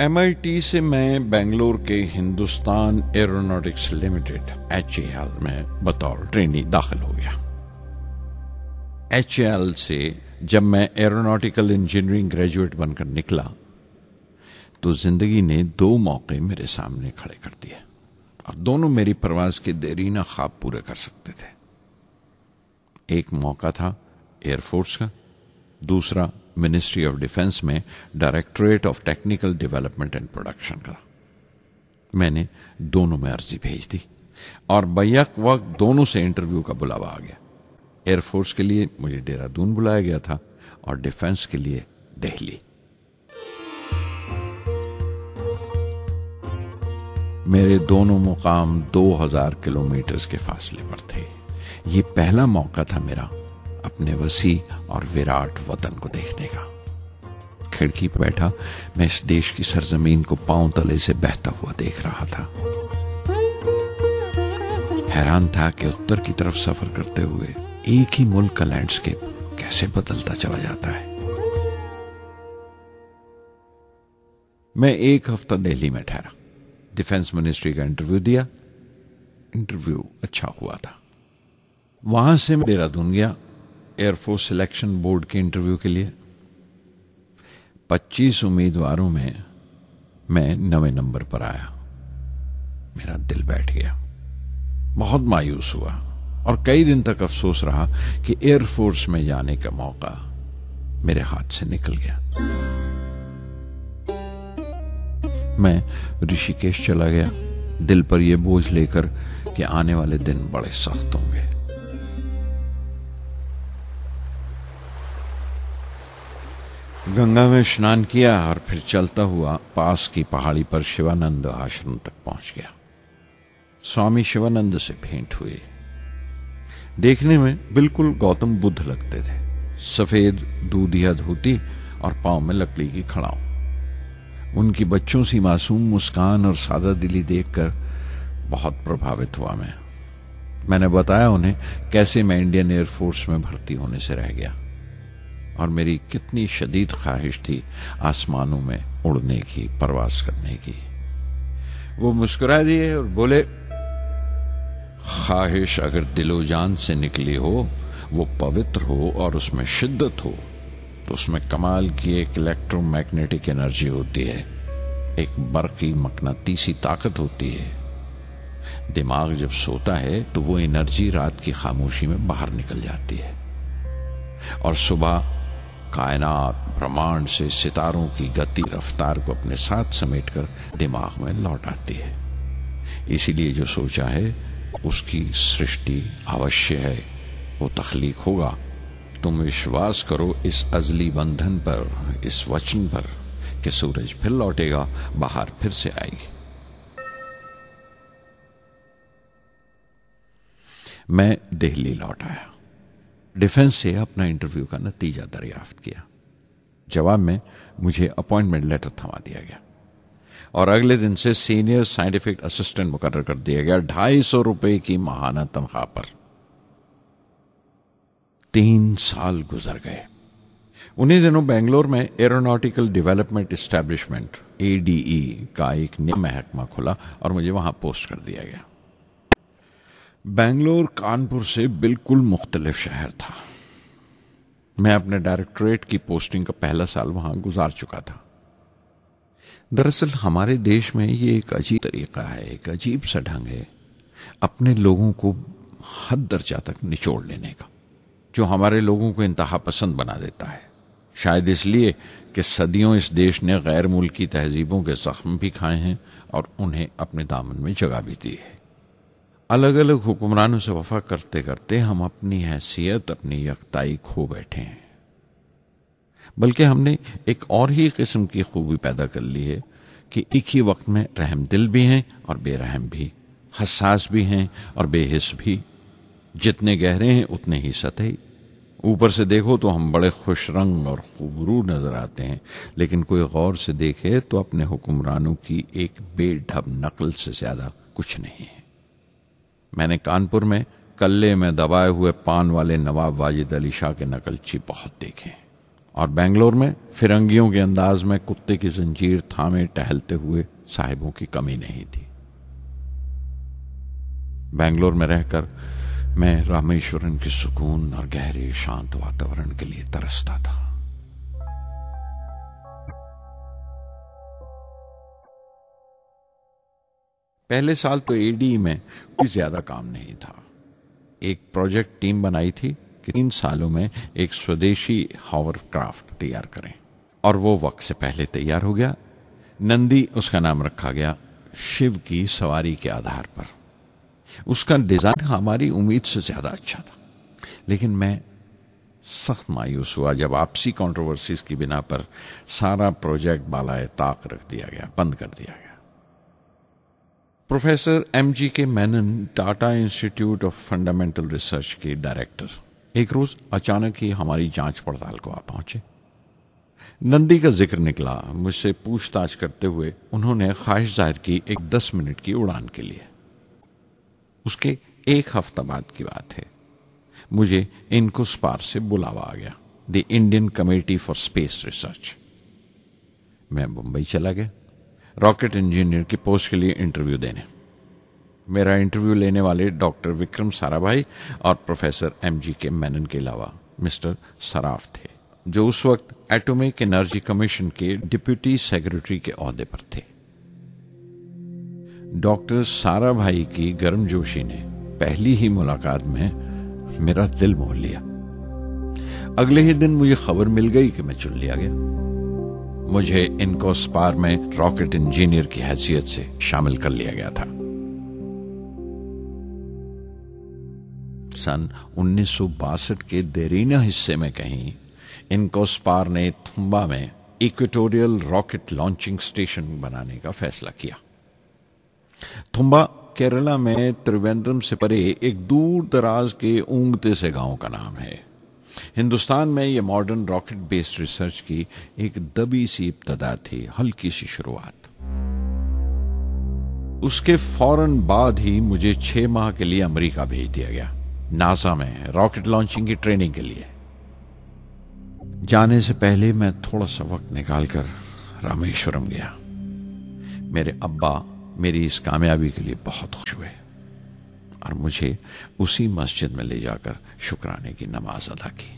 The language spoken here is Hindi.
एमआईटी से मैं बेंगलोर के हिंदुस्तान एरोनॉटिक्स लिमिटेड एच में बतौर ट्रेनी दाखिल हो गया। एच से जब मैं एरोनॉटिकल इंजीनियरिंग ग्रेजुएट बनकर निकला तो ज़िंदगी ने दो मौके मेरे सामने खड़े कर दिए और दोनों मेरी प्रवास के देरीना ख्वाब पूरे कर सकते थे। एक मौका था एयरफोर्स का, दूसरा मिनिस्ट्री ऑफ़ डिफेंस में directorate of technical development and production का। मैंने दोनों में अर्जी भेज दी। और बैक वक्त दोनों से इंटरव्यू का बुलावा आ गया। एयरफोर्स के लिए मुझे देहरादून बुलाया गया था और डिफेंस के लिए दिल्ली। मेरे दोनों मुकाम 2000 किलोमीटर के फासले पर थे। ये पहला मौका था मेरा अपने वसी और विराट वतन को देखने का। खिड़की पर बैठा मैं इस देश की सरजमीन को पाँव तले से बहता हुआ देख रहा था। हैरान था कि उत्तर की तरफ़ सफ़र करते हुए एक ही मुल्क का लैंडस्केप कैसे बदलता चला जाता है। मैं एक हफ़्ता दिल्ली में ठहरा। डिफेंस मिनिस्ट्री का इंटरव्यू दिया। इंटरव्यू अच्छा हुआ था। वहाँ से मैं देहरादून गया। एयरफोर्स सिलेक्शन बोर्ड के इंटरव्यू के लिए। 25 उम्मीदवारों में मैं नवे नंबर पर आया। मेरा दिल बैठ गया। बहुत मायूस हुआ और कई दिन तक अफसोस रहा कि एयरफोर्स में जाने का मौका मेरे हाथ से निकल गया। मैं ऋषिकेश चला गया। दिल पर यह बोझ लेकर कि आने वाले दिन बड़े सख्त होंगे। गंगा में स्नान किया और फिर चलता हुआ पास की पहाड़ी पर शिवानंद आश्रम तक पहुँच गया। स्वामी शिवानंद से भेंट हुई। देखने में बिल्कुल गौतम बुद्ध लगते थे। सफ़ेद, दूधिया धोती और पाँव में लकड़ी की खड़ाऊ उनकी बच्चों सी मासूम मुस्कान और सादा दिली देखकर बहुत प्रभावित हुआ मैं। मैंने बताया उन्हें कैसे मैं इंडियन एयरफोर्स में भर्ती होने से रह गया। और मेरी कितनी शदीद ख्वाहिश थी आसमानों में उड़ने की, प्रवास करने की। वो मुस्कुरा दिए और बोले, ख्वाहिश अगर दिलो जान से निकली हो, वो पवित्र हो और उसमें शिद्दत हो तो उसमें कमाल की एक इलेक्ट्रोमैग्नेटिक एनर्जी होती है, एक बरकी मकनातीसी ताकत होती है। दिमाग जब सोता है तो वो एनर्जी रात की खामोशी में बाहर निकल जाती है। और सुबह कायनात ब्रह्मांड से सितारों की गति रफ्तार को अपने साथ समेटकर दिमाग में लौट आती है। इसीलिए जो सोचा है, उसकी सृष्टि अवश्य है। वो तखलीक होगा। तुम विश्वास करो इस अजली बंधन पर, इस वचन पर, कि सूरज फिर लौटेगा, बाहर फिर से आएगी। मैं दिल्ली लौट आया। डिफेंस से अपना इंटरव्यू का नतीजा दरियाफ्त किया। जवाब में मुझे अपॉइंटमेंट लेटर थमा दिया गया। और अगले दिन से सीनियर साइंटिफिक असिस्टेंट मुकर कर दिया गया ढाई सौ रुपए की महाना तनख्वाह पर। तीन साल गुजर गए। उन्हीं दिनों बेंगलोर में एरोनॉटिकल डेवलपमेंट एस्टेब्लिशमेंट एडीई का एक नया महकमा खुला और मुझे वहाँ पोस्ट कर दिया गया। बेंगलोर कानपुर से बिल्कुल मुख्तलिफ़ शहर था। मैं अपने डायरेक्टोरेट की पोस्टिंग का पहला साल वहाँ गुजार चुका था। दरअसल हमारे देश में ये एक अजीब तरीका है, एक अजीब सा ढंग है अपने लोगों को हद दर्जा तक निचोड़ लेने का, जो हमारे लोगों को इंतहा पसंद बना देता है। शायद इसलिए कि सदियों इस देश ने गैर मुल्की तहजीबों के जख्म भी खाए हैं और उन्हें अपने दामन में जगह भी दी है। अलग अलग हुक्मरानों से वफा करते करते हम अपनी हैसियत, अपनी यकताई खो बैठे हैं। बल्कि हमने एक और ही किस्म की खूबी पैदा कर ली है कि एक ही वक्त में रहम दिल भी हैं और बेरहम भी, हसास भी हैं और बेहिस भी। जितने गहरे हैं, उतने ही सतही। ऊपर से देखो तो हम बड़े खुश रंग और खूबरू नज़र आते हैं। लेकिन कोई गौर से देखे तो अपने हुक्मरानों की एक बेढब नकल से ज़्यादा कुछ नहीं है। मैंने कानपुर में कल्ले में दबाए हुए पान वाले नवाब वाजिद अली शाह के नकलची बहुत देखे। और बेंगलोर में फिरंगियों के अंदाज में कुत्ते की जंजीर थामे टहलते हुए साहिबों की कमी नहीं थी। बेंगलोर में रहकर मैं रामेश्वरन के सुकून और गहरे शांत वातावरण के लिए तरसता था। पहले साल तो एडी में कोई ज़्यादा काम नहीं था। एक प्रोजेक्ट टीम बनाई थी कि तीन सालों में एक स्वदेशी हावर क्राफ्ट तैयार करें। और वो वक्त से पहले तैयार हो गया। नंदी उसका नाम रखा गया शिव की सवारी के आधार पर। उसका डिज़ाइन हमारी उम्मीद से ज़्यादा अच्छा था। लेकिन मैं सख्त मायूस हुआ जब आपसी कंट्रोवर्सीज की बिना पर सारा प्रोजेक्ट बालाए ताक रख दिया गया, बंद कर दिया गया। Professor M G K Menon Tata institute of fundamental research के डायरेक्टर एक रोज अचानक ही हमारी जाँच पड़ताल को आ पहुँचे। नंदी का ज़िक्र निकला मुझसे पूछताछ करते हुए उन्होंने ख्वाहिश ज़ाहिर की एक दस मिनट की उड़ान के लिए। उसके एक हफ़्ता बाद की बात है। मुझे इनको स्पार से बुलावा आ गया। The Indian committee for space research मैं मुंबई चला गया। रॉकेट इंजीनियर की पोस्ट के लिए इंटरव्यू देने। मेरा इंटरव्यू लेने वाले डॉक्टर विक्रम साराभाई और प्रोफेसर एम जी के मैनन के अलावा मिस्टर सराफ थे, जो उस वक्त एटॉमिक एनर्जी कमीशन के डिप्यूटी सेक्रेटरी के अहदे पर थे। डॉक्टर साराभाई की गर्मजोशी ने पहली ही मुलाकात में मेरा दिल मोह लिया। अगले ही दिन मुझे खबर मिल गई कि मैं चुन लिया गया। मुझे इनको स्पार में रॉकेट इंजीनियर की हैसियत से शामिल कर लिया गया था। सन उन्नीस सौ बासठ के देरीना हिस्से में कहीं, इनको स्पार ने थुम्बा में इक्वेटोरियल रॉकेट लॉन्चिंग स्टेशन बनाने का फैसला किया। थुम्बा, केरला में त्रिवेंद्रम से परे एक दूर दराज के ऊंगते से गाँव का नाम है। हिंदुस्तान में यह मॉडर्न रॉकेट बेस्ड रिसर्च की एक दबी सी इब्तदा थी, हल्की सी शुरुआत। उसके फ़ौरन बाद ही मुझे छह माह के लिए अमेरिका भेज दिया गया, नासा में रॉकेट लॉन्चिंग की ट्रेनिंग के लिए। जाने से पहले मैं थोड़ा सा वक्त निकालकर रामेश्वरम गया। मेरे अब्बा मेरी इस कामयाबी के लिए बहुत खुश हुए। और मुझे उसी मस्जिद में ले जाकर शुक्राने की नमाज़ अदा की।